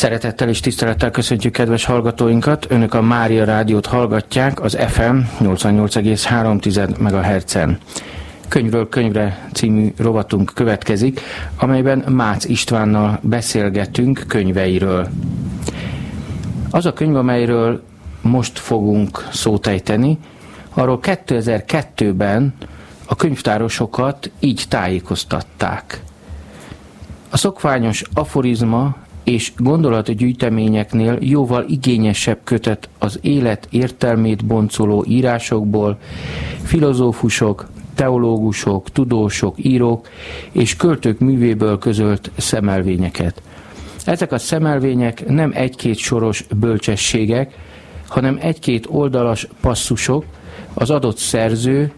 Szeretettel és tisztelettel köszöntjük kedves hallgatóinkat. Önök a Mária Rádiót hallgatják az FM 88,3 MHz-en. Könyvről könyvre című rovatunk következik, amelyben Mácz Istvánnal beszélgetünk könyveiről. Az a könyv, amelyről most fogunk szótejteni, arról 2002-ben a könyvtárosokat így tájékoztatták. A szokványos aforizma és gondolatgyűjteményeknél jóval igényesebb kötet az élet értelmét boncoló írásokból, filozófusok, teológusok, tudósok, írók és költők művéből közölt szemelvényeket. Ezek a szemelvények nem egy-két soros bölcsességek, hanem egy-két oldalas passzusok, az adott szerző,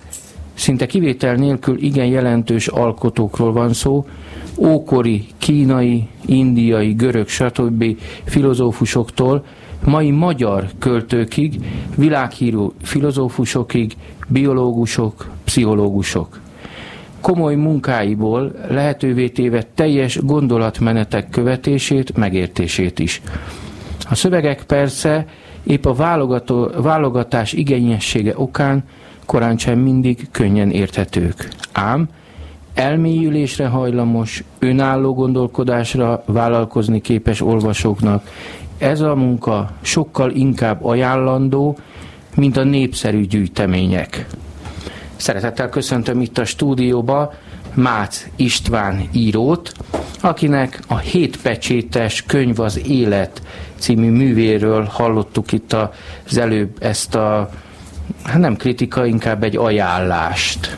szinte kivétel nélkül igen jelentős alkotókról van szó, ókori, kínai, indiai, görög, stb. filozófusoktól, mai magyar költőkig, világhíró filozófusokig, biológusok, pszichológusok. Komoly munkáiból lehetővé téve teljes gondolatmenetek követését, megértését is. A szövegek persze épp a válogató, válogatás igényessége okán korán sem mindig könnyen érthetők. Ám elmélyülésre hajlamos, önálló gondolkodásra vállalkozni képes olvasóknak ez a munka sokkal inkább ajánlandó, mint a népszerű gyűjtemények. Szeretettel köszöntöm itt a stúdióba Mácz István írót, akinek a hétpecsétes könyv az élet című művéről hallottuk itt az előbb ezt a hát nem kritika, inkább egy ajánlást.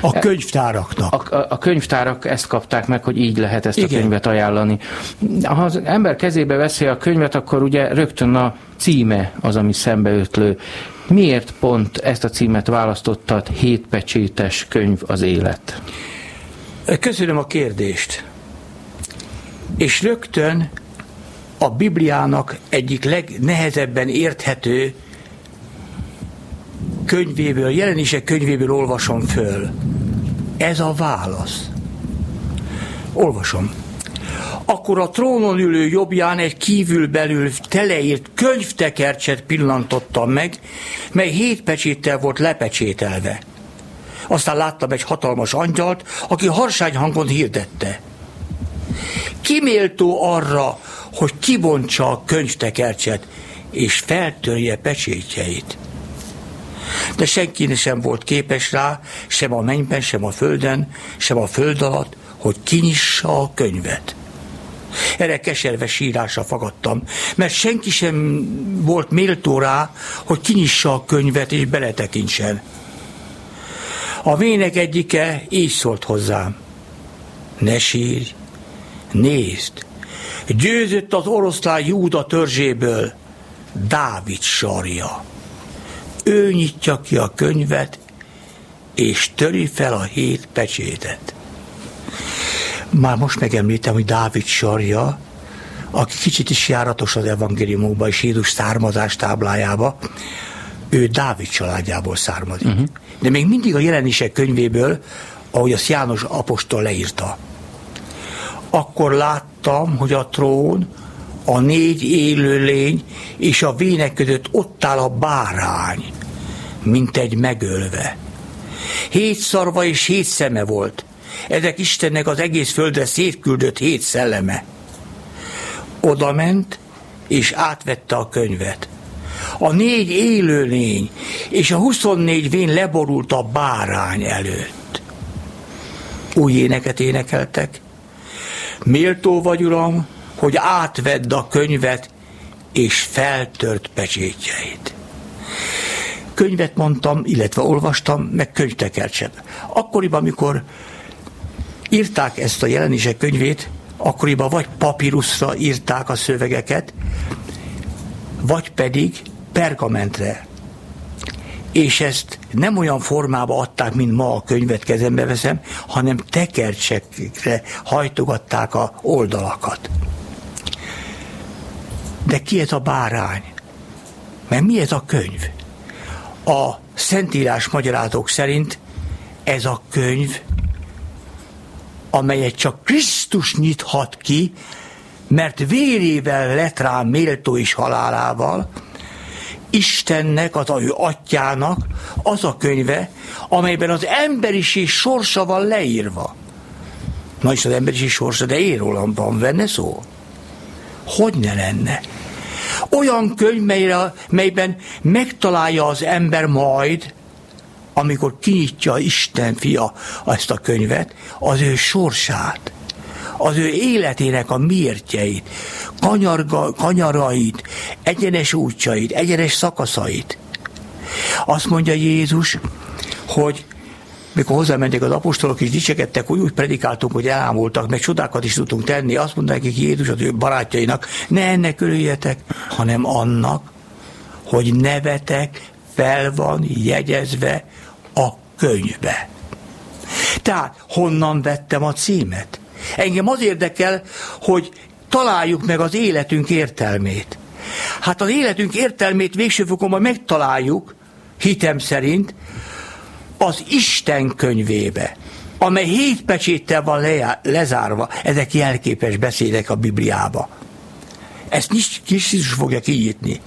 A könyvtáraknak. A, a, a könyvtárak ezt kapták meg, hogy így lehet ezt Igen. a könyvet ajánlani. Ha az ember kezébe veszi a könyvet, akkor ugye rögtön a címe az, ami szembeötlő. Miért pont ezt a címet választottad, hétpecsétes könyv az élet? Köszönöm a kérdést. És rögtön a Bibliának egyik legnehezebben érthető könyvéből, jelenések könyvéből olvasom föl. Ez a válasz. Olvasom. Akkor a trónon ülő jobbján egy kívülbelül teleírt könyvtekercset pillantottam meg, mely hét pecséttel volt lepecsételve. Aztán láttam egy hatalmas angyalt, aki harsány hangon hirdette. Kiméltó arra, hogy kibontsa a könyvtekercset, és feltörje pecsétjeit de senki sem volt képes rá, sem a mennyben, sem a földön, sem a föld alatt, hogy kinyissa a könyvet. Erre keserve sírásra fagadtam, mert senki sem volt méltó rá, hogy kinyissa a könyvet és beletekintsen. A vének egyike így szólt hozzám. Ne sírj, nézd, győzött az oroszlán Júda törzséből Dávid sarja ő nyitja ki a könyvet, és töri fel a hét pecsétet. Már most megemlítem, hogy Dávid sarja, aki kicsit is járatos az evangéliumokban és Jézus származás táblájába, ő Dávid családjából származik. Uh-huh. De még mindig a jelenések könyvéből, ahogy azt János apostol leírta. Akkor láttam, hogy a trón a négy élőlény és a vének között ott áll a bárány, mint egy megölve. Hét szarva és hét szeme volt. Ezek Istennek az egész földre szétküldött hét szelleme. Oda ment, és átvette a könyvet. A négy élőlény és a huszonnégy vén leborult a bárány előtt. Új éneket énekeltek. Méltó vagy, Uram, hogy átvedd a könyvet, és feltört pecsétjeit. Könyvet mondtam, illetve olvastam, meg könyvtekercset. Akkoriban, amikor írták ezt a jelenések könyvét, akkoriban vagy papíruszra írták a szövegeket, vagy pedig pergamentre. És ezt nem olyan formába adták, mint ma a könyvet kezembe veszem, hanem tekercsekre hajtogatták a oldalakat. De ki ez a bárány? Mert mi ez a könyv? A Szentírás magyarátok szerint ez a könyv, amelyet csak Krisztus nyithat ki, mert vérével lett rá méltó is halálával, Istennek, az ő atyának az a könyve, amelyben az emberiség sorsa van leírva. Na is az emberiség sorsa, de én rólam van benne szó. Hogy ne lenne? Olyan könyv, melyre, melyben megtalálja az ember majd, amikor kinyitja Isten fia ezt a könyvet, az ő sorsát, az ő életének a miértjeit, kanyarga, kanyarait, egyenes útjait, egyenes szakaszait. Azt mondja Jézus, hogy mikor hozzámentek az apostolok és dicsekedtek, úgy, úgy predikáltunk, hogy elámultak, meg csodákat is tudtunk tenni, azt mondták nekik Jézus az ő barátjainak, ne ennek örüljetek, hanem annak, hogy nevetek fel van jegyezve a könyvbe. Tehát honnan vettem a címet? Engem az érdekel, hogy találjuk meg az életünk értelmét. Hát az életünk értelmét végső fokon megtaláljuk, hitem szerint, az Isten könyvébe, amely hét pecséttel van le, lezárva. Ezek jelképes beszédek a Bibliába. Ezt kis is fogja kinyitni.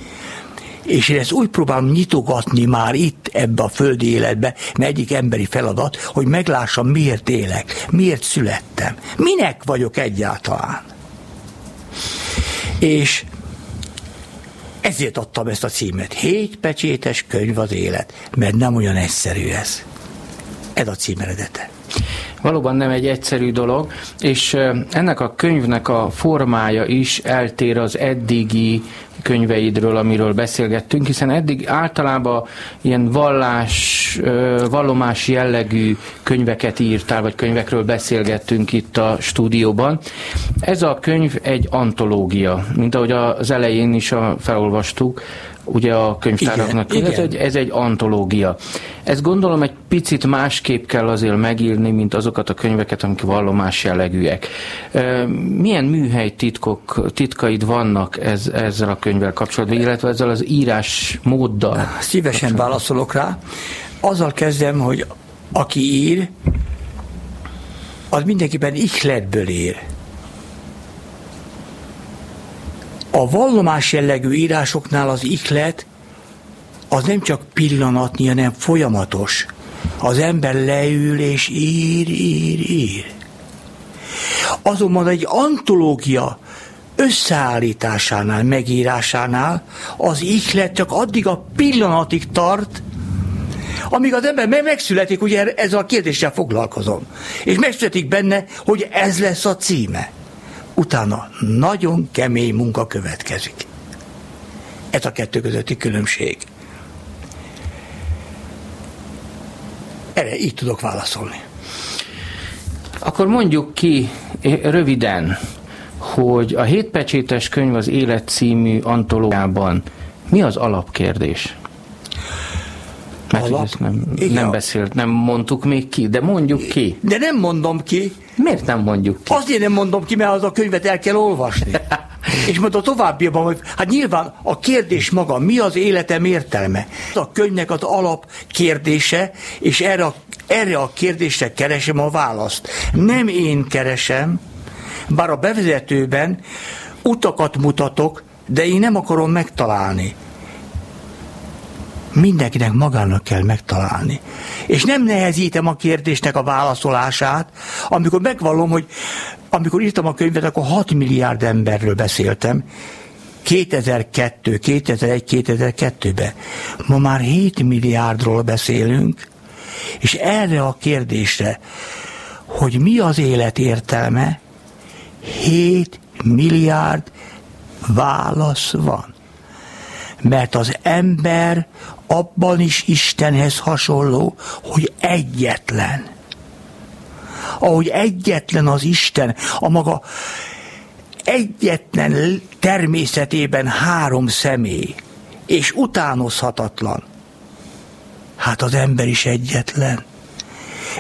És én ezt úgy próbálom nyitogatni már itt ebbe a földi életbe, mert egyik emberi feladat, hogy meglássam, miért élek, miért születtem, minek vagyok egyáltalán. És ezért adtam ezt a címet. Hét pecsétes könyv az élet, mert nem olyan egyszerű ez. Ez a cím eredete. Valóban nem egy egyszerű dolog, és ennek a könyvnek a formája is eltér az eddigi könyveidről, amiről beszélgettünk, hiszen eddig általában ilyen vallás, vallomás jellegű könyveket írtál, vagy könyvekről beszélgettünk itt a stúdióban. Ez a könyv egy antológia, mint ahogy az elején is a, felolvastuk, ugye a könyvtáraknak. Igen, ez, egy, ez egy antológia. Ez gondolom egy picit másképp kell azért megírni, mint azokat a könyveket, amik vallomás jellegűek. Milyen műhely titkok, titkaid vannak ez, ezzel a könyvvel kapcsolatban, illetve ezzel az írás móddal? Szívesen válaszolok rá. Azzal kezdem, hogy aki ír, az mindenképpen ihletből ír. A vallomás jellegű írásoknál az iklet az nem csak pillanatnyi, hanem folyamatos. Az ember leül és ír, ír, ír. Azonban egy antológia összeállításánál, megírásánál az ihlet csak addig a pillanatig tart, amíg az ember megszületik, ugye ezzel a kérdéssel foglalkozom. És megszületik benne, hogy ez lesz a címe utána nagyon kemény munka következik. Ez a kettő közötti különbség. Erre így tudok válaszolni. Akkor mondjuk ki eh, röviden, hogy a hétpecsétes könyv az Élet című antológiában mi az alapkérdés? Mert Alap, ezt nem, nem beszélt, nem mondtuk még ki, de mondjuk ki. De nem mondom ki. Miért nem mondjuk ki? Azért nem mondom ki, mert az a könyvet el kell olvasni. És majd a továbbiakban, hogy hát nyilván a kérdés maga, mi az életem értelme? A könyvnek az alap kérdése, és erre a, erre a kérdésre keresem a választ. Nem én keresem, bár a bevezetőben utakat mutatok, de én nem akarom megtalálni mindenkinek magának kell megtalálni. És nem nehezítem a kérdésnek a válaszolását, amikor megvallom, hogy amikor írtam a könyvet, akkor 6 milliárd emberről beszéltem, 2002, 2001, 2002-ben. Ma már 7 milliárdról beszélünk, és erre a kérdésre, hogy mi az élet értelme, 7 milliárd válasz van. Mert az ember abban is Istenhez hasonló, hogy egyetlen. Ahogy egyetlen az Isten, a maga egyetlen természetében három személy, és utánozhatatlan. Hát az ember is egyetlen.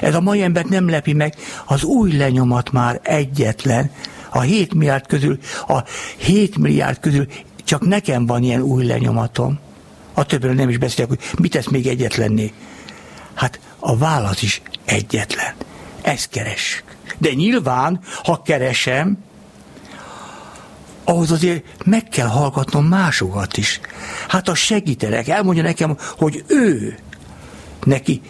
Ez a mai embert nem lepi meg, az új lenyomat már egyetlen. A 7 milliárd közül, a 7 milliárd közül csak nekem van ilyen új lenyomatom. A többről nem is beszélek, hogy mit tesz még egyetlenné. Hát a válasz is egyetlen. Ezt keressük. De nyilván, ha keresem, ahhoz azért meg kell hallgatnom másokat is. Hát a segítenek, elmondja nekem, hogy ő, neki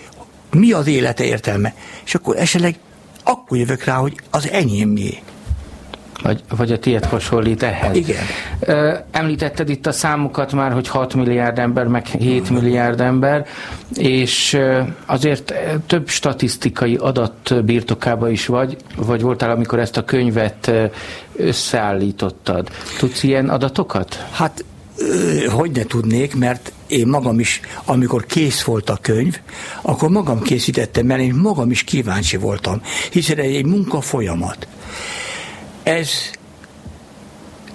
mi az élete értelme. És akkor esetleg akkor jövök rá, hogy az enyém mi. Vagy, vagy a tiéd hasonlít ehhez. Igen. Említetted itt a számokat már, hogy 6 milliárd ember, meg 7 milliárd ember, és azért több statisztikai adat birtokába is vagy, vagy voltál, amikor ezt a könyvet összeállítottad. Tudsz ilyen adatokat? Hát hogy ne tudnék, mert én magam is, amikor kész volt a könyv, akkor magam készítettem, mert én magam is kíváncsi voltam, hiszen egy munka folyamat. Ez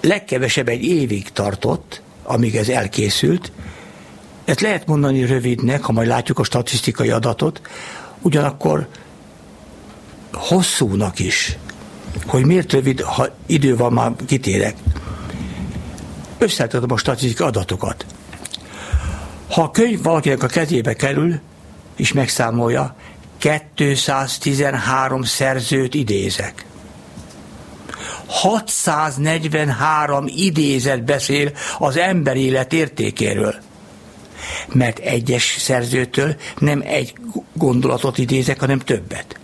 legkevesebb egy évig tartott, amíg ez elkészült. Ezt lehet mondani rövidnek, ha majd látjuk a statisztikai adatot, ugyanakkor hosszúnak is. Hogy miért rövid, ha idő van, már kitérek. Összeadom a statisztikai adatokat. Ha a könyv valakinek a kezébe kerül, és megszámolja, 213 szerzőt idézek. 643 idézet beszél az ember élet értékéről. Mert egyes szerzőtől nem egy gondolatot idézek, hanem többet.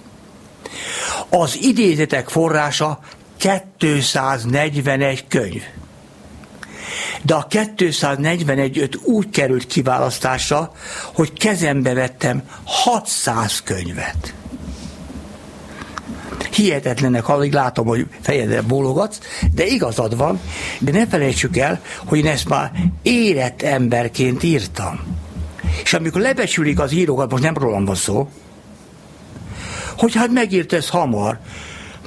Az idézetek forrása 241 könyv. De a 241 úgy került kiválasztásra, hogy kezembe vettem 600 könyvet hihetetlenek, alig látom, hogy fejedre bólogatsz, de igazad van, de ne felejtsük el, hogy én ezt már érett emberként írtam. És amikor lebecsülik az írókat, most nem rólam van szó, hogy hát megírt ez hamar,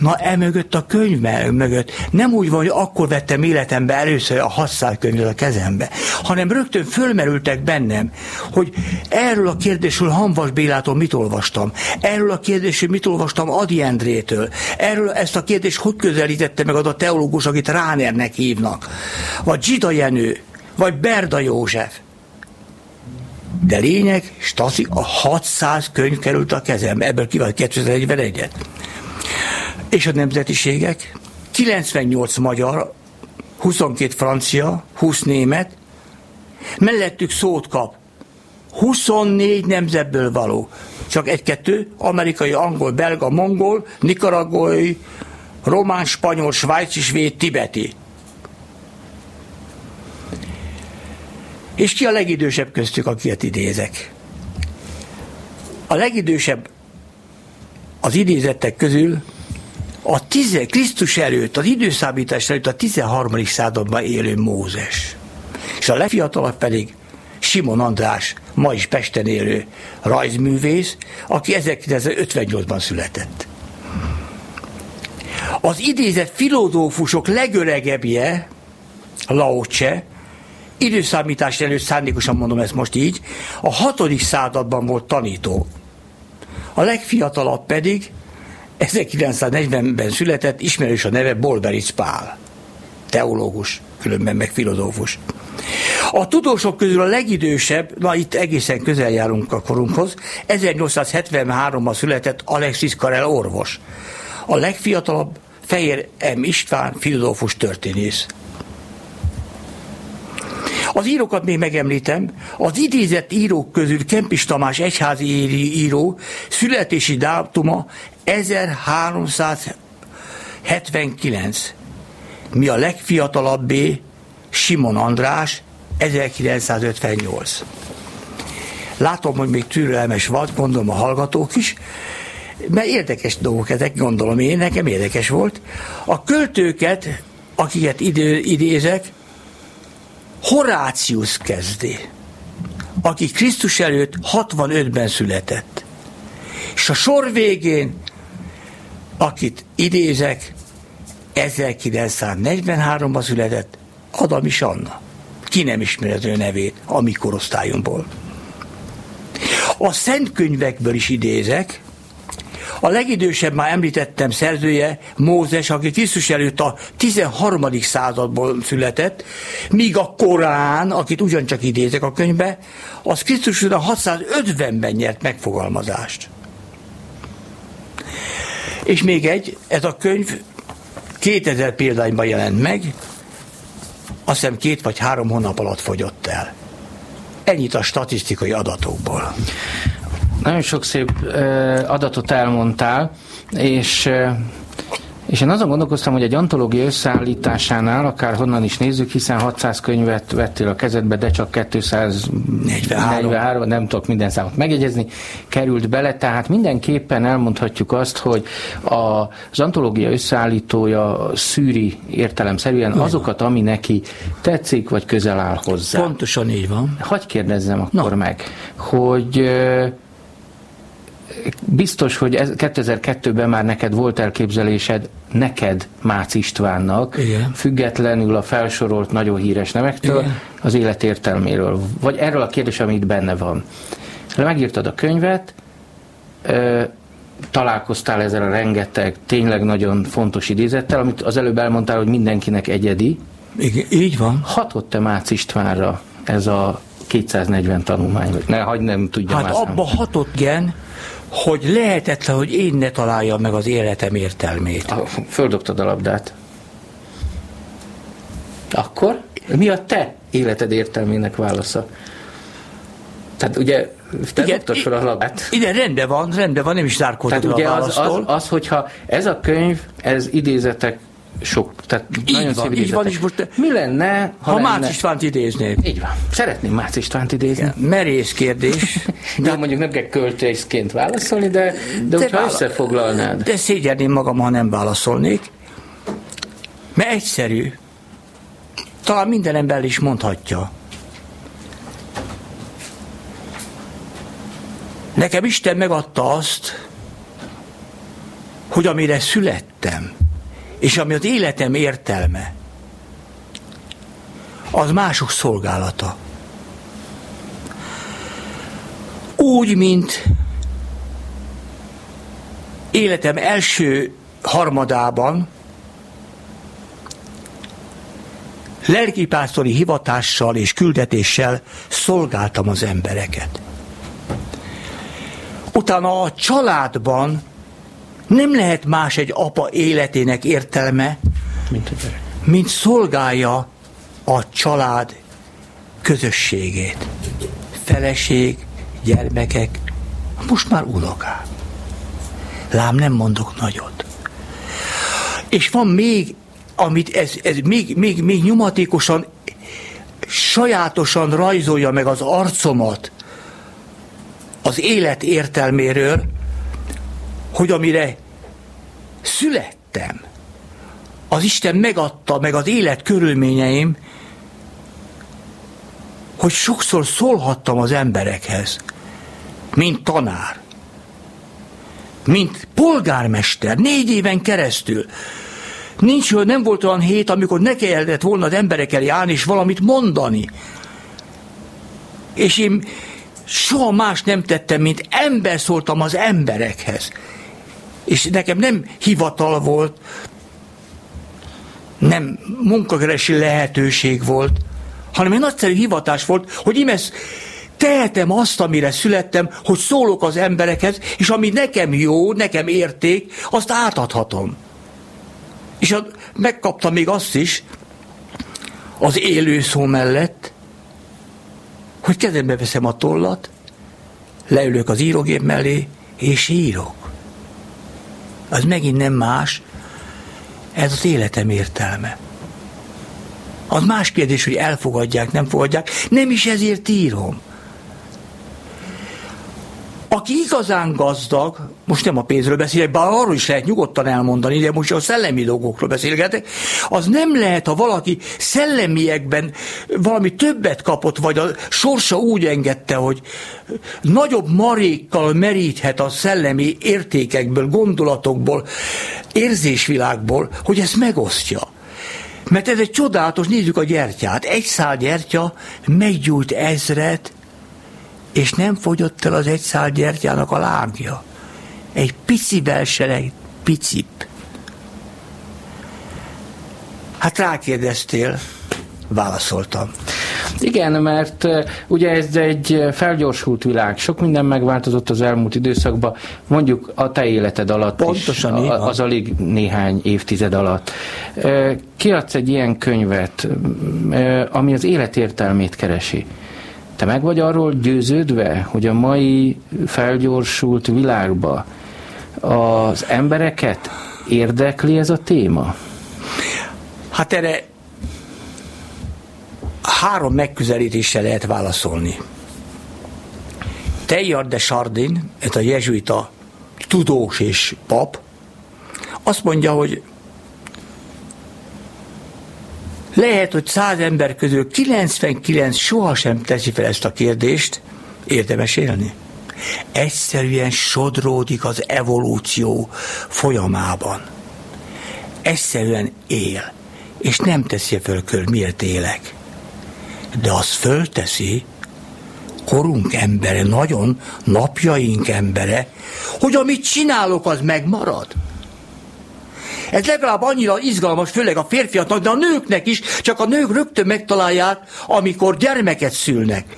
Na, emögött a könyv mögött. Nem úgy van, hogy akkor vettem életembe először a 600 könyvet a kezembe, hanem rögtön fölmerültek bennem, hogy erről a kérdésről Hanvas Bélától mit olvastam, erről a kérdésről mit olvastam Adi Endrétől, erről ezt a kérdést hogy közelítette meg az a teológus, akit Ránernek hívnak, vagy Zsida Jenő, vagy Berda József. De lényeg, Stasi, a 600 könyv került a kezembe, ebből kivált 2041-et és a nemzetiségek, 98 magyar, 22 francia, 20 német, mellettük szót kap. 24 nemzetből való. Csak egy-kettő, amerikai, angol, belga, mongol, nikaragói, román, spanyol, svájci, svéd, tibeti. És ki a legidősebb köztük, akiket idézek? A legidősebb az idézettek közül a tize, Krisztus előtt, az időszámítás előtt a 13. században élő Mózes. És a legfiatalabb pedig Simon András, ma is Pesten élő rajzművész, aki 1958-ban született. Az idézett filozófusok legöregebbje, Laoce, időszámítás előtt szándékosan mondom ezt most így, a hatodik században volt tanító. A legfiatalabb pedig 1940-ben született, ismerős a neve Bolberic Pál. Teológus, különben meg filozófus. A tudósok közül a legidősebb, na itt egészen közel járunk a korunkhoz, 1873-ban született Alexis Karel orvos. A legfiatalabb Fehér M. István, filozófus történész. Az írókat még megemlítem, az idézett írók közül Kempis Tamás egyházi író születési dátuma 1379. Mi a legfiatalabbé Simon András 1958. Látom, hogy még türelmes vagy, gondolom a hallgatók is, mert érdekes dolgok ezek, gondolom én, nekem érdekes volt. A költőket, akiket idő, idézek, Horácius kezdi, aki Krisztus előtt 65-ben született. És a sor végén, akit idézek, 1943-ban született Adam is Anna. Ki nem ismeri az ő nevét a mi korosztályunkból. A szent könyvekből is idézek, a legidősebb már említettem szerzője Mózes, aki Krisztus előtt a 13. századból született, míg a Korán, akit ugyancsak idézek a könyvbe, az Krisztus a 650-ben nyert megfogalmazást. És még egy, ez a könyv 2000 példányban jelent meg, azt hiszem két vagy három hónap alatt fogyott el. Ennyit a statisztikai adatokból. Nagyon sok szép adatot elmondtál, és és én azon gondolkoztam, hogy egy antológia összeállításánál, akár honnan is nézzük, hiszen 600 könyvet vettél a kezedbe, de csak 243, nem tudok minden számot megjegyezni, került bele, tehát mindenképpen elmondhatjuk azt, hogy az antológia összeállítója szűri értelemszerűen azokat, ami neki tetszik, vagy közel áll hozzá. Pontosan így van. Hagy kérdezzem akkor Na. meg, hogy biztos, hogy 2002-ben már neked volt elképzelésed, neked Mács Istvánnak, Igen. függetlenül a felsorolt nagyon híres nevektől, Igen. az élet értelméről, vagy erről a kérdés, ami itt benne van. Megírtad a könyvet, találkoztál ezzel a rengeteg, tényleg nagyon fontos idézettel, amit az előbb elmondtál, hogy mindenkinek egyedi. Igen, így van. Hatott-e Mács Istvánra ez a 240 tanulmány? Ne, hagyd nem tudja Hát abba hatott, igen, hogy lehetetlen, hogy én ne találjam meg az életem értelmét. Földobtad a labdát. Akkor mi a te életed értelmének válasza? Tehát ugye te igen, fel a labdát. Igen, rendben van, rendben van, nem is zárkóztatok Tehát ugye a az, az, az, hogyha ez a könyv, ez idézetek sok, tehát így nagyon van, így van, és most Mi lenne, ha, ha lenne... Mács Istvánt idéznék? Így van. Szeretném Mács Istvánt idézni. Igen, merész kérdés. de mondjuk nem kell költészként válaszolni, de, de, de hogyha vála... összefoglalnád. De szégyerném magam, ha nem válaszolnék. Mert egyszerű. Talán minden ember is mondhatja. Nekem Isten megadta azt, hogy amire születtem, és ami az életem értelme, az mások szolgálata. Úgy, mint életem első harmadában lelkipásztori hivatással és küldetéssel szolgáltam az embereket. Utána a családban nem lehet más egy apa életének értelme, mint, a gyerek. mint szolgálja a család közösségét. Feleség, gyermekek, most már unokák. Lám nem mondok nagyot. És van még, amit ez, ez még, még, még nyomatékosan, sajátosan rajzolja meg az arcomat az élet értelméről, hogy amire születtem, az Isten megadta, meg az élet körülményeim, hogy sokszor szólhattam az emberekhez, mint tanár, mint polgármester, négy éven keresztül. Nincs, nem volt olyan hét, amikor ne kellett volna az emberek elé állni és valamit mondani. És én soha más nem tettem, mint ember szóltam az emberekhez. És nekem nem hivatal volt, nem munkakeresi lehetőség volt, hanem egy nagyszerű hivatás volt, hogy imesz tehetem azt, amire születtem, hogy szólok az emberekhez, és ami nekem jó, nekem érték, azt átadhatom. És a, megkaptam még azt is, az élő szó mellett, hogy kezembe veszem a tollat, leülök az írógép mellé, és írok. Az megint nem más, ez az életem értelme. Az más kérdés, hogy elfogadják, nem fogadják, nem is ezért írom. Aki igazán gazdag, most nem a pénzről beszélek, bár arról is lehet nyugodtan elmondani, de most a szellemi dolgokról beszélgetek, az nem lehet, ha valaki szellemiekben valami többet kapott, vagy a sorsa úgy engedte, hogy nagyobb marékkal meríthet a szellemi értékekből, gondolatokból, érzésvilágból, hogy ezt megosztja. Mert ez egy csodálatos, nézzük a gyertyát. Egy szál gyertya meggyújt ezret, és nem fogyott el az egy szál gyertyának a lágja. Egy picivel se egy picip. Hát rákérdeztél, válaszoltam. Igen, mert ugye ez egy felgyorsult világ, sok minden megváltozott az elmúlt időszakban, mondjuk a te életed alatt Pontosan is, az alig néhány évtized alatt. Kiadsz egy ilyen könyvet, ami az életértelmét keresi. Te meg vagy arról győződve, hogy a mai felgyorsult világba az embereket érdekli ez a téma? Hát erre három megközelítéssel lehet válaszolni. Teilhard de Chardin, ez a jezsuita tudós és pap, azt mondja, hogy lehet, hogy száz ember közül 99 sohasem teszi fel ezt a kérdést, érdemes élni. Egyszerűen sodródik az evolúció folyamában. Egyszerűen él, és nem teszi fel kör, miért élek de az fölteszi, korunk embere, nagyon napjaink embere, hogy amit csinálok, az megmarad. Ez legalább annyira izgalmas, főleg a férfiaknak, de a nőknek is, csak a nők rögtön megtalálják, amikor gyermeket szülnek.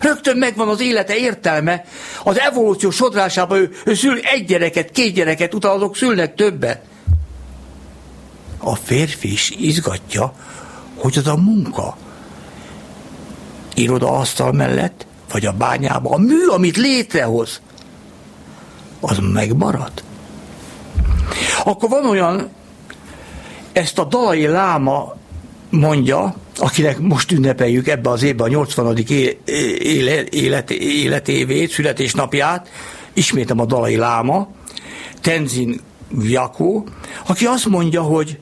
Rögtön megvan az élete értelme, az evolúció sodrásában ő, ő szül egy gyereket, két gyereket, utána azok szülnek többet. A férfi is izgatja, hogy az a munka, irodaasztal mellett, vagy a bányában, a mű, amit létrehoz, az megmarad. Akkor van olyan, ezt a dalai láma mondja, akinek most ünnepeljük ebbe az évben a 80. élet, élet, életévét, születésnapját, ismétem a dalai láma, Tenzin Jakó, aki azt mondja, hogy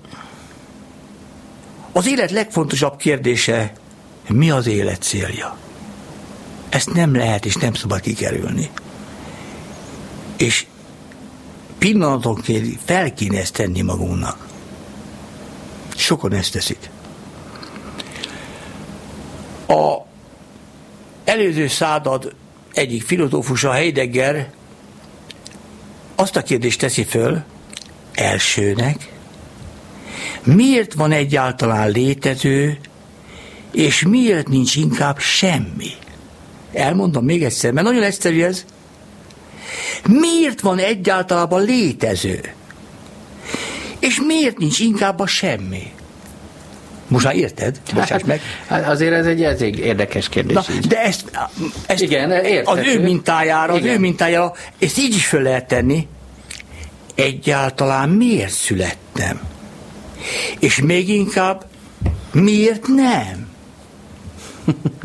az élet legfontosabb kérdése mi az élet célja. Ezt nem lehet és nem szabad kikerülni. És pillanatonként fel kéne ezt tenni magunknak. Sokan ezt teszik. A előző század egyik filozófusa Heidegger azt a kérdést teszi föl elsőnek, miért van egyáltalán létező és miért nincs inkább semmi? Elmondom még egyszer, mert nagyon egyszerű ez. Miért van egyáltalában létező? És miért nincs inkább a semmi? Most már érted? Bocsáss hát, meg. Hát azért ez egy elég érdekes kérdés. Na, de ezt, ezt Igen, az ő mintájára, Igen. az ő mintájára, ezt így is föl lehet tenni. Egyáltalán miért születtem? És még miért nem?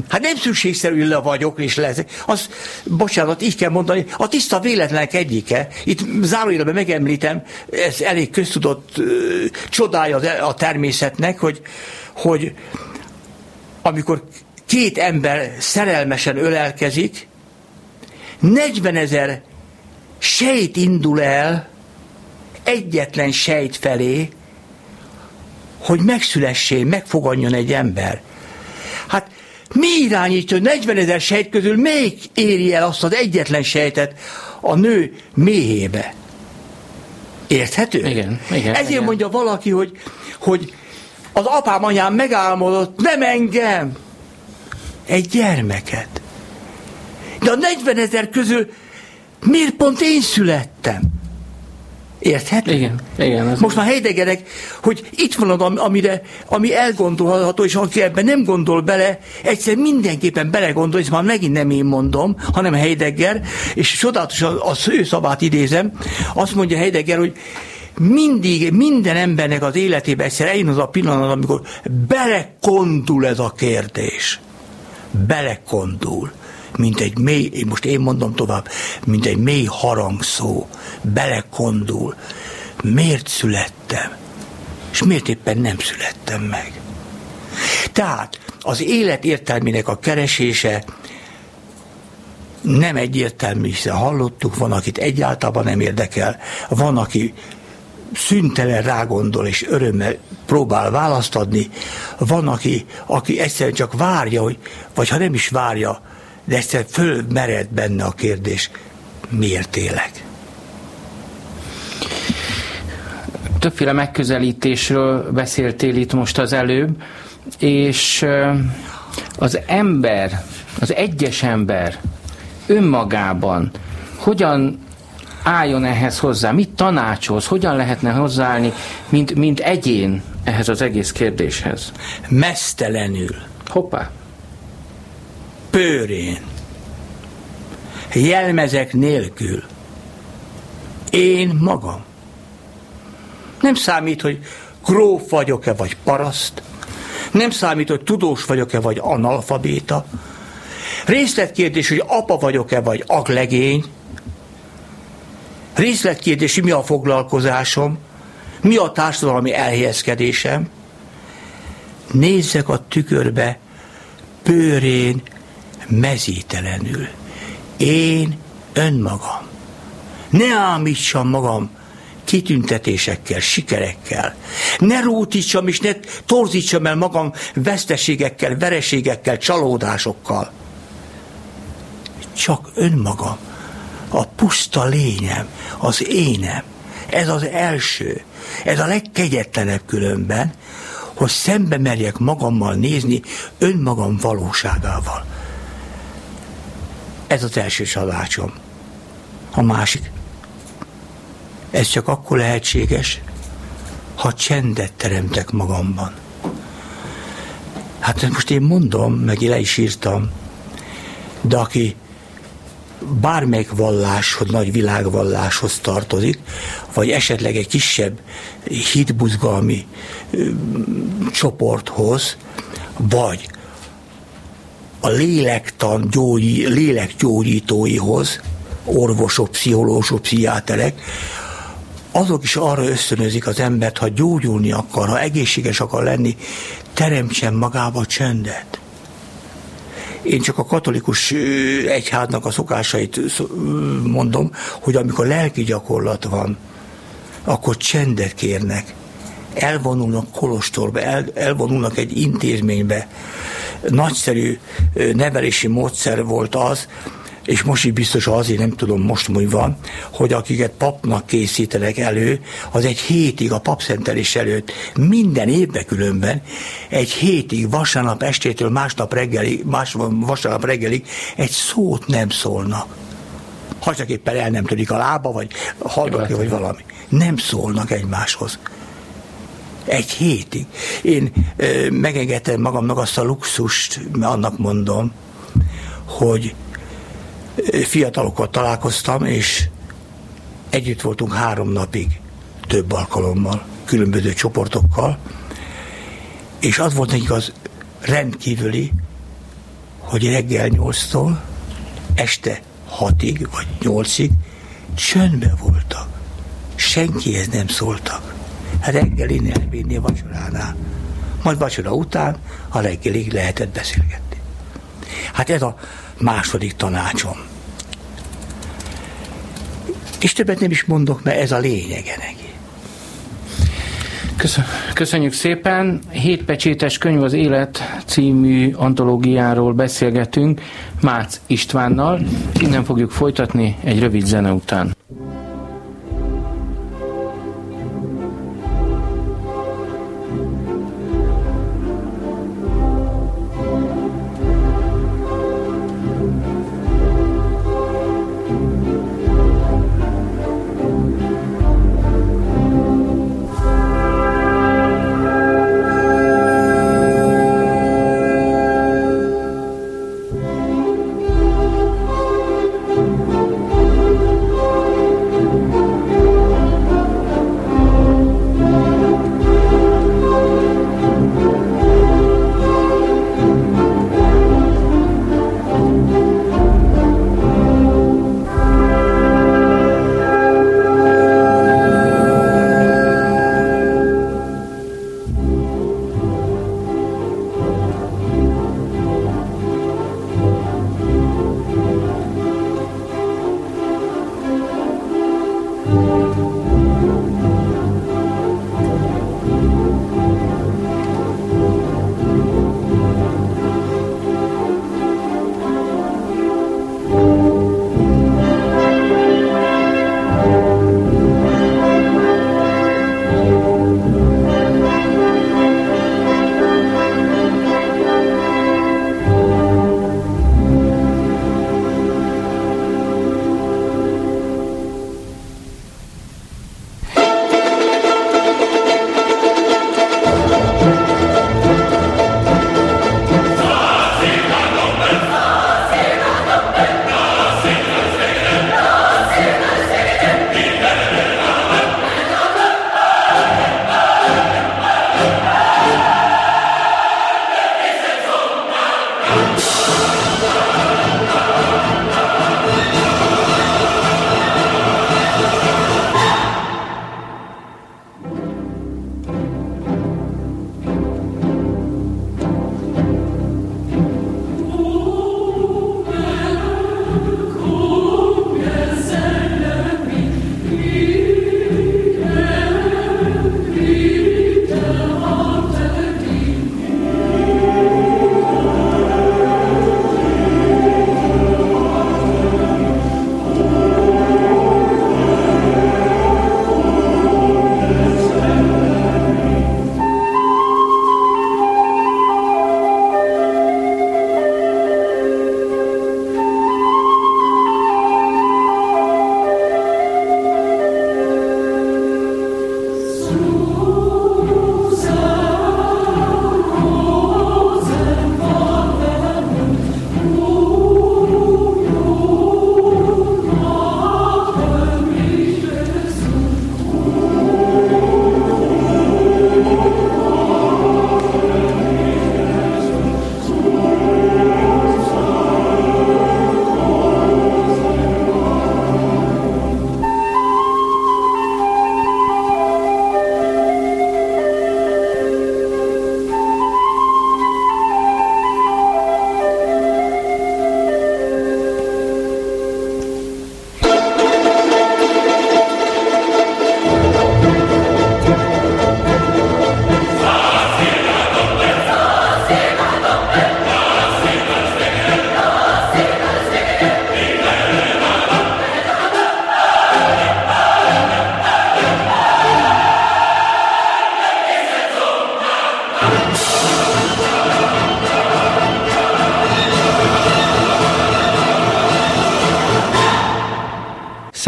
Hát nem szükségszerű le vagyok, és lesz. Az, bocsánat, így kell mondani, a tiszta véletlenek egyike. Itt zárójelben megemlítem, ez elég köztudott ö, csodája a természetnek, hogy, hogy amikor két ember szerelmesen ölelkezik, 40 ezer sejt indul el egyetlen sejt felé, hogy megszülessé, megfogadjon egy ember. Mi irányítja, hogy 40 ezer sejt közül melyik éri el azt az egyetlen sejtet a nő méhébe? Érthető? Igen. igen Ezért igen. mondja valaki, hogy, hogy az apám anyám megálmodott, nem engem, egy gyermeket. De a 40 ezer közül miért pont én születtem? Érthető? Igen. igen Most már Heideggerek, hogy itt van amire, ami elgondolható, és aki ebben nem gondol bele, egyszer mindenképpen belegondol, és már megint nem én mondom, hanem Heidegger, és csodálatos az ő szavát idézem, azt mondja Heidegger, hogy mindig, minden embernek az életében egyszer eljön az a pillanat, amikor belekondul ez a kérdés. Belekondul mint egy mély, most én mondom tovább, mint egy mély harangszó, belekondul. Miért születtem? És miért éppen nem születtem meg? Tehát az élet értelmének a keresése nem egyértelmű, hiszen hallottuk, van, akit egyáltalán nem érdekel, van, aki szüntelen rágondol és örömmel próbál választ adni, van, aki, aki egyszerűen csak várja, hogy, vagy ha nem is várja, de egyszer fölmered benne a kérdés, miért élek? Többféle megközelítésről beszéltél itt most az előbb. és az ember, az egyes ember önmagában hogyan álljon ehhez hozzá, mit tanácsolsz, hogyan lehetne hozzáállni, mint, mint egyén ehhez az egész kérdéshez? Mesztelenül. Hoppá. Pőrén. Jelmezek nélkül. Én magam. Nem számít, hogy gróf vagyok-e, vagy paraszt. Nem számít, hogy tudós vagyok-e, vagy analfabéta. Részletkérdés, hogy apa vagyok-e, vagy aglegény. Részletkérdés, mi a foglalkozásom, mi a társadalmi elhelyezkedésem. Nézzek a tükörbe, pőrén, mezítelenül. Én önmagam. Ne ámítsam magam kitüntetésekkel, sikerekkel. Ne rótítsam és ne torzítsam el magam veszteségekkel, vereségekkel, csalódásokkal. Csak önmagam, a puszta lényem, az énem. Ez az első, ez a legkegyetlenebb különben, hogy szembe merjek magammal nézni önmagam valóságával. Ez az első csalácsom. A másik, ez csak akkor lehetséges, ha csendet teremtek magamban. Hát most én mondom, meg le is írtam, de aki bármelyik valláshoz, nagy világvalláshoz tartozik, vagy esetleg egy kisebb hitbuzgalmi ö, csoporthoz, vagy a lélektan gyógyi, lélekgyógyítóihoz, orvosok, pszichológusok, pszichiáterek, azok is arra ösztönözik az embert, ha gyógyulni akar, ha egészséges akar lenni, teremtsen magába csöndet. Én csak a katolikus egyháznak a szokásait mondom, hogy amikor lelki gyakorlat van, akkor csendet kérnek. Elvonulnak kolostorba, el, elvonulnak egy intézménybe. Nagyszerű nevelési módszer volt az, és most is biztos azért nem tudom most, hogy van, hogy akiket papnak készítenek elő, az egy hétig a papszentelés előtt, minden évben különben, egy hétig, vasárnap estétől másnap reggelig, más, vasárnap reggelig egy szót nem szólnak. Ha csak éppen el nem törik a lába, vagy hallgatja, vagy valami. Nem szólnak egymáshoz. Egy hétig. Én ö, megengedtem magamnak azt a luxust, annak mondom, hogy fiatalokkal találkoztam, és együtt voltunk három napig, több alkalommal, különböző csoportokkal, és az volt nekik az rendkívüli, hogy reggel nyolctól este hatig vagy nyolcig csöndbe voltak. Senkihez nem szóltak. Reggelinél, ebédnél, vacsoránál. Majd vacsora után a reggelig lehetett beszélgetni. Hát ez a második tanácsom. És többet nem is mondok, mert ez a lényege neki. Köszönjük szépen. Hétpecsétes könyv az Élet című antológiáról beszélgetünk Mácz Istvánnal. Innen fogjuk folytatni egy rövid zene után.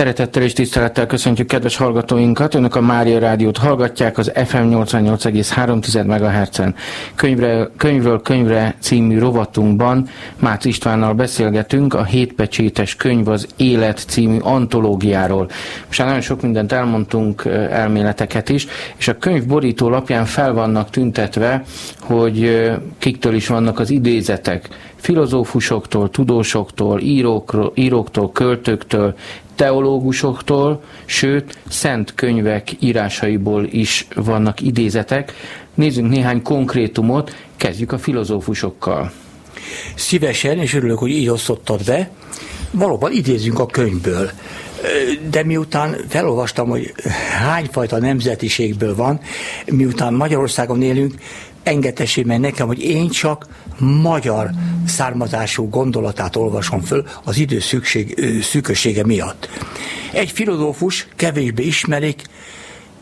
Szeretettel és tisztelettel köszöntjük kedves hallgatóinkat. Önök a Mária Rádiót hallgatják az FM 88,3 MHz-en. Könyvre, könyvről könyvre című rovatunkban Mácz Istvánnal beszélgetünk a hétpecsétes könyv az Élet című antológiáról. Most nagyon sok mindent elmondtunk, elméleteket is, és a könyv borító lapján fel vannak tüntetve, hogy kiktől is vannak az idézetek filozófusoktól, tudósoktól, írókról, íróktól, költőktől, teológusoktól, sőt, szent könyvek írásaiból is vannak idézetek. Nézzünk néhány konkrétumot, kezdjük a filozófusokkal. Szívesen, és örülök, hogy így osztottad be. Valóban idézünk a könyvből. De miután felolvastam, hogy hányfajta nemzetiségből van, miután Magyarországon élünk, engedtessék meg nekem, hogy én csak magyar származású gondolatát olvasom föl az idő szükség, szűkössége miatt. Egy filozófus kevésbé ismerik,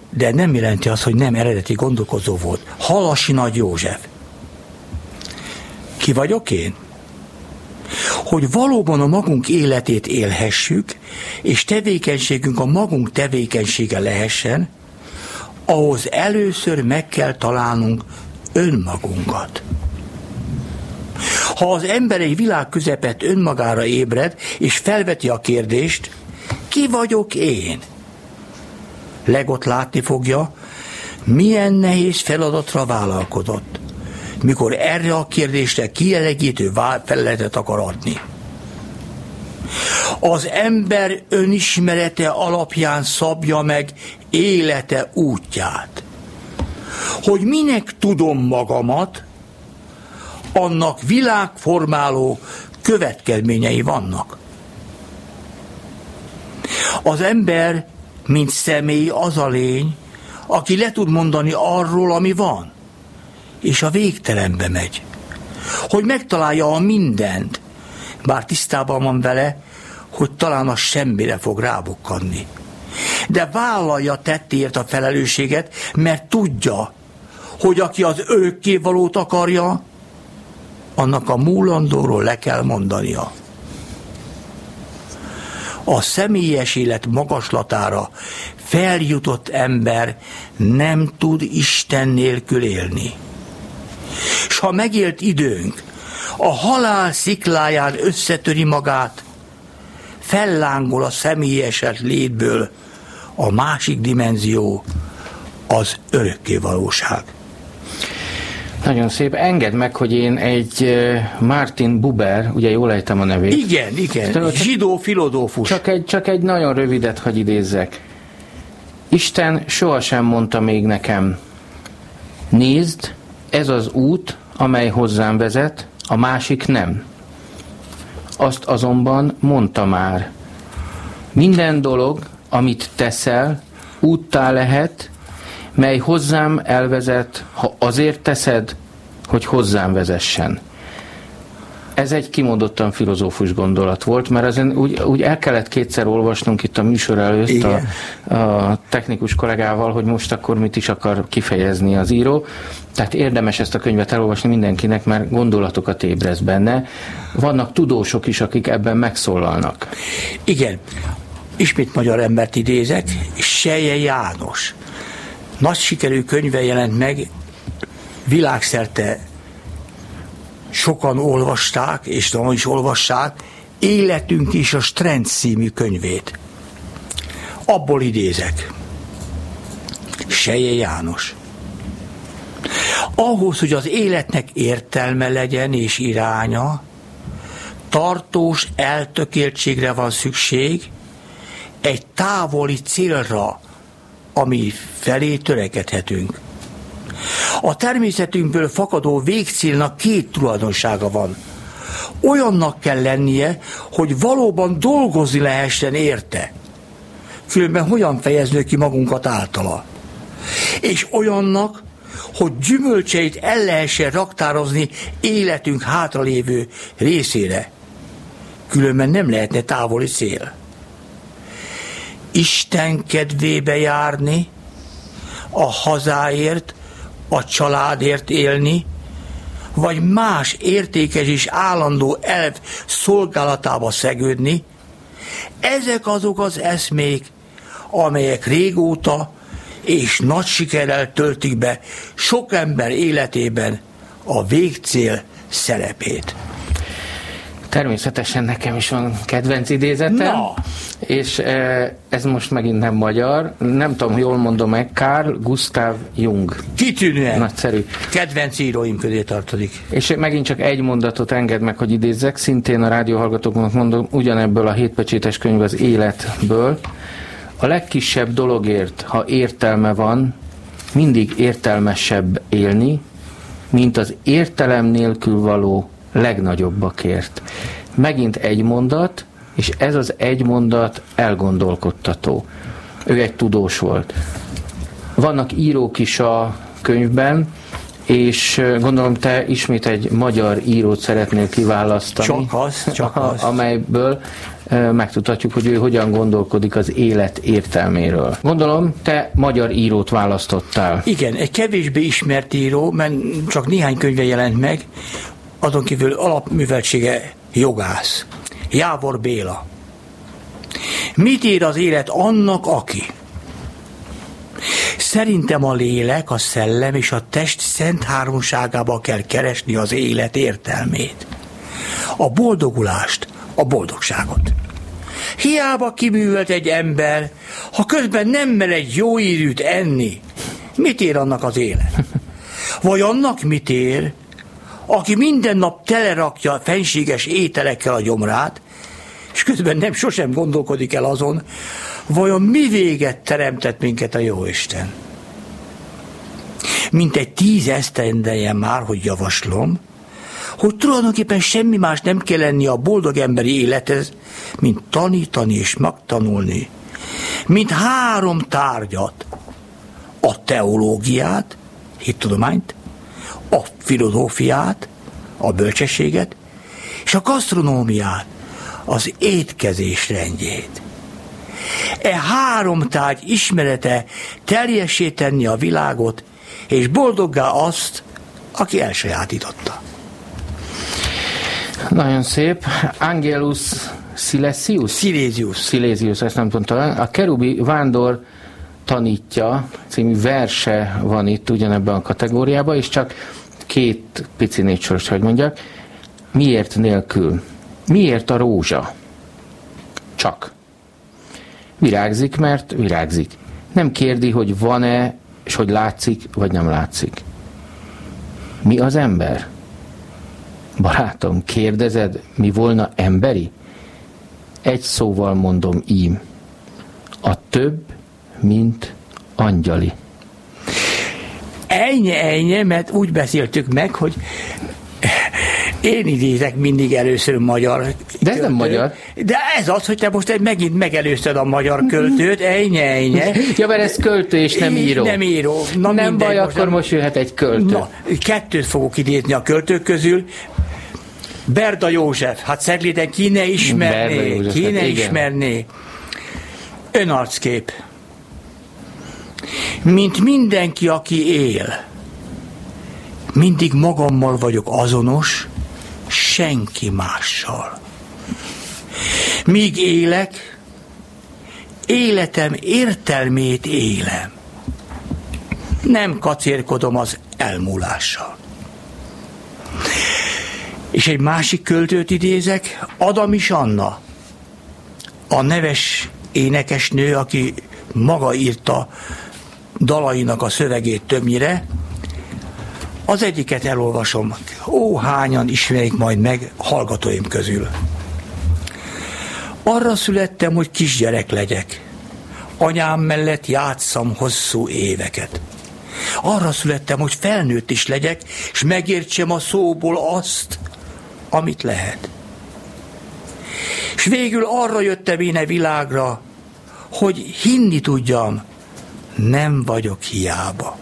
de nem jelenti azt, hogy nem eredeti gondolkozó volt. Halasi Nagy József. Ki vagyok én? Hogy valóban a magunk életét élhessük, és tevékenységünk a magunk tevékenysége lehessen, ahhoz először meg kell találnunk önmagunkat. Ha az ember egy világ közepet önmagára ébred, és felveti a kérdést, ki vagyok én? Legott látni fogja, milyen nehéz feladatra vállalkozott, mikor erre a kérdésre kielegítő feleletet akar adni. Az ember önismerete alapján szabja meg élete útját. Hogy minek tudom magamat, annak világformáló következményei vannak. Az ember, mint személy, az a lény, aki le tud mondani arról, ami van, és a végtelenbe megy. Hogy megtalálja a mindent, bár tisztában van vele, hogy talán a semmire fog rábukkanni. De vállalja tettért a felelősséget, mert tudja, hogy aki az örökkévalót akarja, annak a múlandóról le kell mondania. A személyes élet magaslatára feljutott ember nem tud Isten nélkül élni. S ha megélt időnk, a halál szikláján összetöri magát, fellángol a személyeset létből a másik dimenzió, az örökkévalóság. Nagyon szép. Engedd meg, hogy én egy Martin Buber, ugye jól ejtem a nevét. Igen, igen. Csak, Zsidó filodófus. Csak egy, csak egy nagyon rövidet, hogy idézzek. Isten sohasem mondta még nekem, nézd, ez az út, amely hozzám vezet, a másik nem. Azt azonban mondta már. Minden dolog, amit teszel, úttá lehet, mely hozzám elvezet, ha azért teszed, hogy hozzám vezessen. Ez egy kimondottan filozófus gondolat volt, mert ezen úgy, úgy el kellett kétszer olvasnunk itt a műsor előtt a, a technikus kollégával, hogy most akkor mit is akar kifejezni az író. Tehát érdemes ezt a könyvet elolvasni mindenkinek, mert gondolatokat ébreszt benne. Vannak tudósok is, akik ebben megszólalnak. Igen. Ismét magyar embert idézek, Seje János nagy sikerű könyve jelent meg, világszerte sokan olvasták, és ma is olvassák, Életünk is a Strength című könyvét. Abból idézek. Seje János. Ahhoz, hogy az életnek értelme legyen és iránya, tartós eltökéltségre van szükség, egy távoli célra, ami felé törekedhetünk. A természetünkből fakadó végcélnak két tulajdonsága van. Olyannak kell lennie, hogy valóban dolgozni lehessen érte. Különben hogyan fejeznő ki magunkat általa? És olyannak, hogy gyümölcseit el lehessen raktározni életünk hátralévő részére. Különben nem lehetne távoli cél. Isten kedvébe járni, a hazáért, a családért élni, vagy más értékes és állandó elv szolgálatába szegődni, Ezek azok az eszmék, amelyek régóta és nagy sikerrel töltik be sok ember életében a végcél szerepét. Természetesen nekem is van kedvenc idézetem, Na. és e, ez most megint nem magyar, nem tudom, jól mondom meg, Carl Gustav Jung. Kitűnően. Nagyszerű. Kedvenc íróim közé tartozik. És megint csak egy mondatot enged meg, hogy idézzek, szintén a rádióhallgatóknak mondom, ugyanebből a hétpecsétes könyv az életből. A legkisebb dologért, ha értelme van, mindig értelmesebb élni, mint az értelem nélkül való legnagyobbakért. Megint egy mondat, és ez az egy mondat elgondolkodtató. Ő egy tudós volt. Vannak írók is a könyvben, és gondolom te ismét egy magyar írót szeretnél kiválasztani. Csak az, csak az. Amelyből megtudhatjuk, hogy ő hogyan gondolkodik az élet értelméről. Gondolom, te magyar írót választottál. Igen, egy kevésbé ismert író, mert csak néhány könyve jelent meg, azon kívül alapműveltsége jogász. Jávor Béla. Mit ír az élet annak, aki? Szerintem a lélek, a szellem és a test szent háromságába kell keresni az élet értelmét. A boldogulást, a boldogságot. Hiába kibűvölt egy ember, ha közben nem mer egy jó írűt enni, mit ér annak az élet? Vagy annak mit ér, aki minden nap telerakja fenséges ételekkel a gyomrát, és közben nem sosem gondolkodik el azon, vajon mi véget teremtett minket a Jóisten. Mint egy tíz esztendeje már, hogy javaslom, hogy tulajdonképpen semmi más nem kell lenni a boldog emberi élethez, mint tanítani és megtanulni, mint három tárgyat, a teológiát, hittudományt, a filozófiát, a bölcsességet, és a gasztronómiát, az étkezés rendjét. E három tárgy ismerete teljesé tenni a világot, és boldoggá azt, aki elsajátította. Nagyon szép. Angelus Silesius? Silesius. Silesius, ezt nem tudom talán. A Kerubi Vándor tanítja című verse van itt ugyanebben a kategóriában, és csak két pici négy soros, hogy mondjak. Miért nélkül? Miért a rózsa? Csak. Virágzik, mert virágzik. Nem kérdi, hogy van-e, és hogy látszik, vagy nem látszik. Mi az ember? Barátom, kérdezed, mi volna emberi? Egy szóval mondom ím. A több, mint angyali. Ennyi, ennyi, mert úgy beszéltük meg, hogy én idézek mindig először magyar De ez költő. nem magyar. De ez az, hogy te most megint megelőzted a magyar költőt, ennyi, ennyi. ja, mert ez költő és nem író. Nem író. Na nem minden, baj, most akkor most jöhet egy költő. Na, kettőt fogok idézni a költők közül. Berda József, hát Szegliden ki ne ismerné, József, ki ne hát ismerné. Önarckép. Mint mindenki, aki él, mindig magammal vagyok azonos, senki mással. Míg élek, életem értelmét élem. Nem kacérkodom az elmúlással. És egy másik költőt idézek, Adam is Anna, a neves énekesnő, aki maga írta dalainak a szövegét többnyire, az egyiket elolvasom. Ó, hányan ismerik majd meg hallgatóim közül. Arra születtem, hogy kisgyerek legyek. Anyám mellett játszam hosszú éveket. Arra születtem, hogy felnőtt is legyek, és megértsem a szóból azt, amit lehet. És végül arra jöttem én a világra, hogy hinni tudjam, nem vagyok hiába.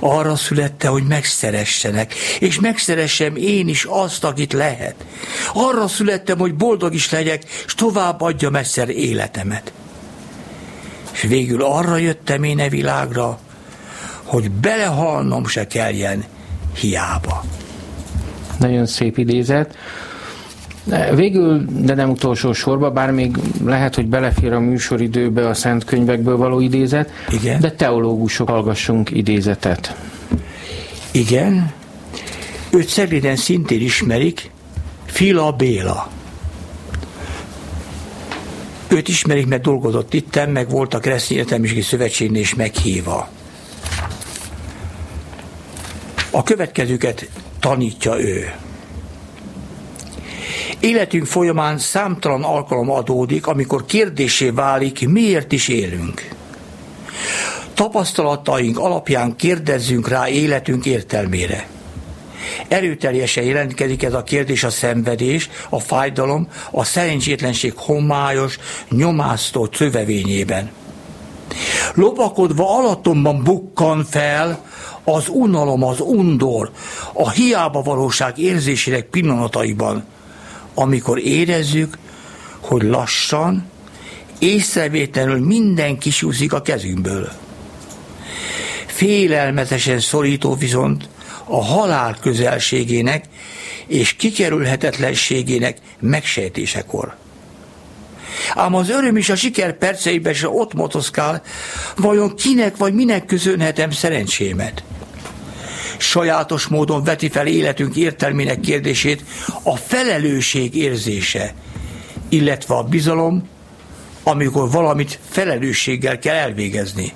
Arra születte, hogy megszeressenek, és megszeressem én is azt, akit lehet. Arra születtem, hogy boldog is legyek, és tovább adjam egyszer életemet. És végül arra jöttem én a világra, hogy belehalnom se kelljen hiába. Nagyon szép idézet. Végül, de nem utolsó sorba, bár még lehet, hogy belefér a műsoridőbe a szent könyvekből való idézet, Igen. de teológusok hallgassunk idézetet. Igen, őt Szegliden szintén ismerik, Fila Béla. Őt ismerik, mert dolgozott itten, meg volt a Keresztény Értelmiségi Szövetségnél is meghívva. A következőket tanítja ő. Életünk folyamán számtalan alkalom adódik, amikor kérdésé válik, miért is élünk. Tapasztalataink alapján kérdezzünk rá életünk értelmére. Erőteljesen jelentkezik ez a kérdés a szenvedés, a fájdalom, a szerencsétlenség homályos, nyomásztó cövevényében. Lopakodva alattomban bukkan fel az unalom, az undor, a hiába valóság érzésének pillanataiban, amikor érezzük, hogy lassan, észrevétlenül minden kisúszik a kezünkből. Félelmetesen szorító viszont a halál közelségének és kikerülhetetlenségének megsejtésekor. Ám az öröm is a siker perceiben se ott motoszkál, vajon kinek vagy minek köszönhetem szerencsémet? Sajátos módon veti fel életünk értelmének kérdését a felelősség érzése, illetve a bizalom, amikor valamit felelősséggel kell elvégezni.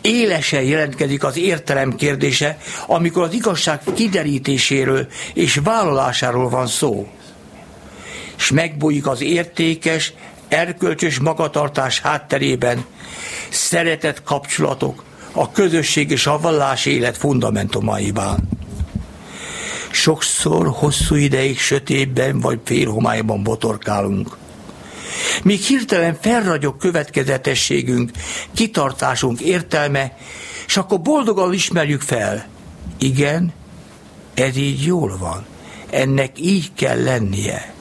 Élesen jelentkezik az értelem kérdése, amikor az igazság kiderítéséről és vállalásáról van szó. És megbújik az értékes, erkölcsös magatartás hátterében szeretett kapcsolatok, a közösség és a vallás élet fundamentumaiban. Sokszor hosszú ideig sötétben vagy félhomályban botorkálunk. Míg hirtelen felragyog következetességünk, kitartásunk értelme, és akkor boldogan ismerjük fel. Igen, ez így jól van. Ennek így kell lennie.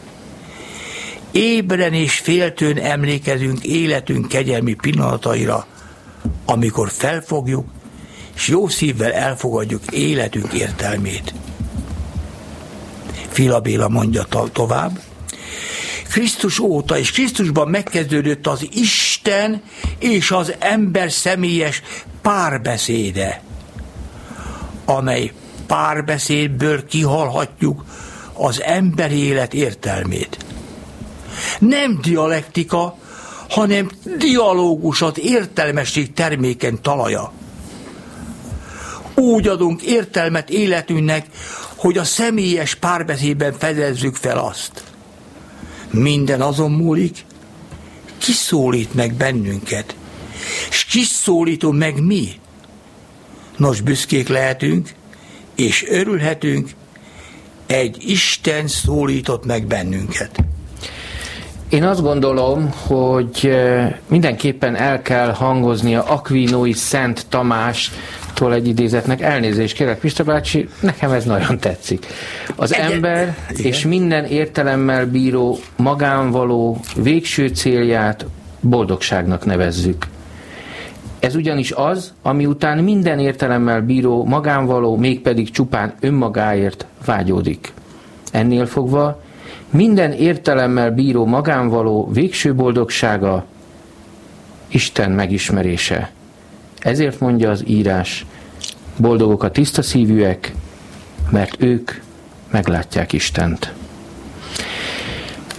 Ébren és féltőn emlékezünk életünk kegyelmi pillanataira, amikor felfogjuk, és jó szívvel elfogadjuk életünk értelmét. Filabéla mondja tovább, Krisztus óta és Krisztusban megkezdődött az Isten és az ember személyes párbeszéde, amely párbeszédből kihalhatjuk az emberi élet értelmét. Nem dialektika, hanem dialógusat értelmesség terméken talaja. Úgy adunk értelmet életünknek, hogy a személyes párbeszédben fedezzük fel azt. Minden azon múlik, ki szólít meg bennünket, és ki meg mi. Nos, büszkék lehetünk, és örülhetünk, egy Isten szólított meg bennünket. Én azt gondolom, hogy mindenképpen el kell hangozni a Aquinoi Szent Tamástól egy idézetnek. Elnézést kérek, Pista bácsi, nekem ez nagyon tetszik. Az Egy, ember igen. és minden értelemmel bíró magánvaló végső célját boldogságnak nevezzük. Ez ugyanis az, ami után minden értelemmel bíró magánvaló, mégpedig csupán önmagáért vágyódik. Ennél fogva minden értelemmel bíró magánvaló végső boldogsága Isten megismerése. Ezért mondja az írás, boldogok a tiszta szívűek, mert ők meglátják Istent.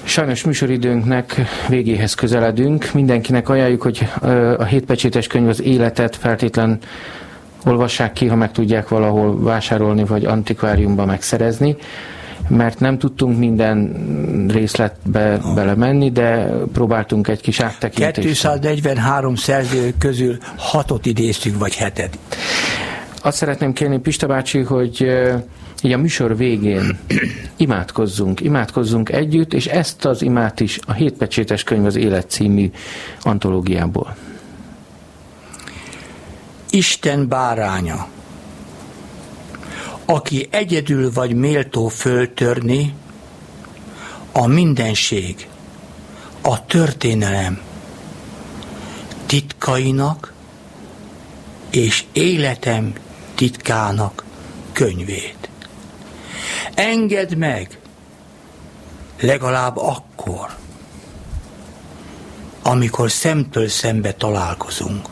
Sajnos műsoridőnknek végéhez közeledünk. Mindenkinek ajánljuk, hogy a hétpecsétes könyv az életet feltétlen olvassák ki, ha meg tudják valahol vásárolni, vagy antikváriumban megszerezni mert nem tudtunk minden részletbe belemenni, de próbáltunk egy kis áttekintést. 243 szerző közül hatot idéztünk, vagy hetet. Azt szeretném kérni Pista bácsi, hogy így a műsor végén imádkozzunk, imádkozzunk együtt, és ezt az imát is a Hétpecsétes könyv az Élet című antológiából. Isten báránya aki egyedül vagy méltó föltörni, a mindenség, a történelem titkainak és életem titkának könyvét. Engedd meg, legalább akkor, amikor szemtől szembe találkozunk.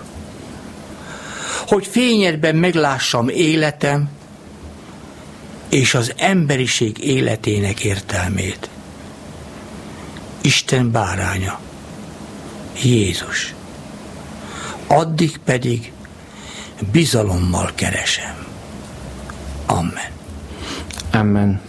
Hogy fényedben meglássam életem és az emberiség életének értelmét. Isten báránya, Jézus. Addig pedig bizalommal keresem. Amen. Amen.